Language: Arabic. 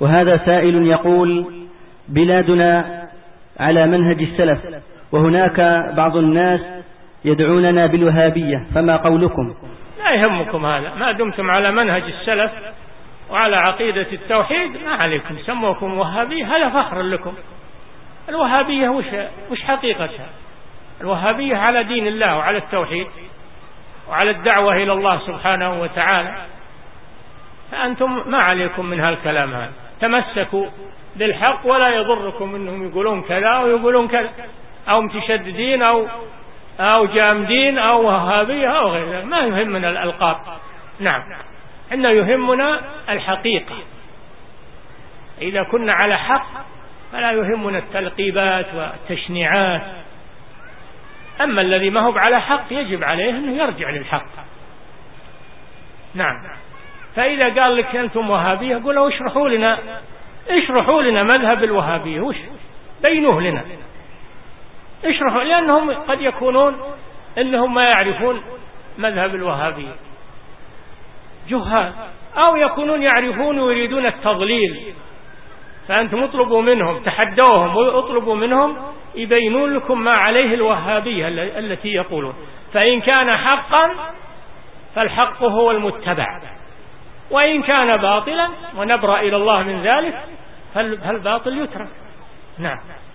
وهذا سائل يقول بلادنا على منهج السلف وهناك بعض الناس يدعوننا بالوهابية فما قولكم؟ لا يهمكم هذا. ما دمتم على منهج السلف وعلى عقيدة التوحيد ما عليكم. سموكم وهابية هذا فخر لكم. الوهابية وش, وش حقيقتها؟ الوهابية على دين الله وعلى التوحيد وعلى الدعوة إلى الله سبحانه وتعالى. فأنتم ما عليكم من هالكلام هذا. تمسكوا بالحق ولا يضركم انهم يقولون كذا أو يقولون كذا أو متشددين أو أو جامدين أو وهابية أو غير ما يهمنا الألقاب. نعم. إن يهمنا الحقيقة. إذا كنا على حق فلا يهمنا التلقيبات والتشنيعات. أما الذي ما هو على حق يجب عليه أنه يرجع للحق. نعم. فإذا قال لك أنتم وهابية قولوا اشرحوا لنا. اشرحوا لنا مذهب الوهابية. وش؟ بينوه لنا. اشرحوا لأنهم قد يكونون أنهم ما يعرفون مذهب الوهابية. جهال. أو يكونون يعرفون ويريدون التضليل. فأنتم اطلبوا منهم تحدوهم واطلبوا منهم يبينون لكم ما عليه الوهابية التي يقولون. فإن كان حقا فالحق هو المتبع. وإن كان باطلا ونبرأ إلى الله من ذلك فالباطل يترك. نعم.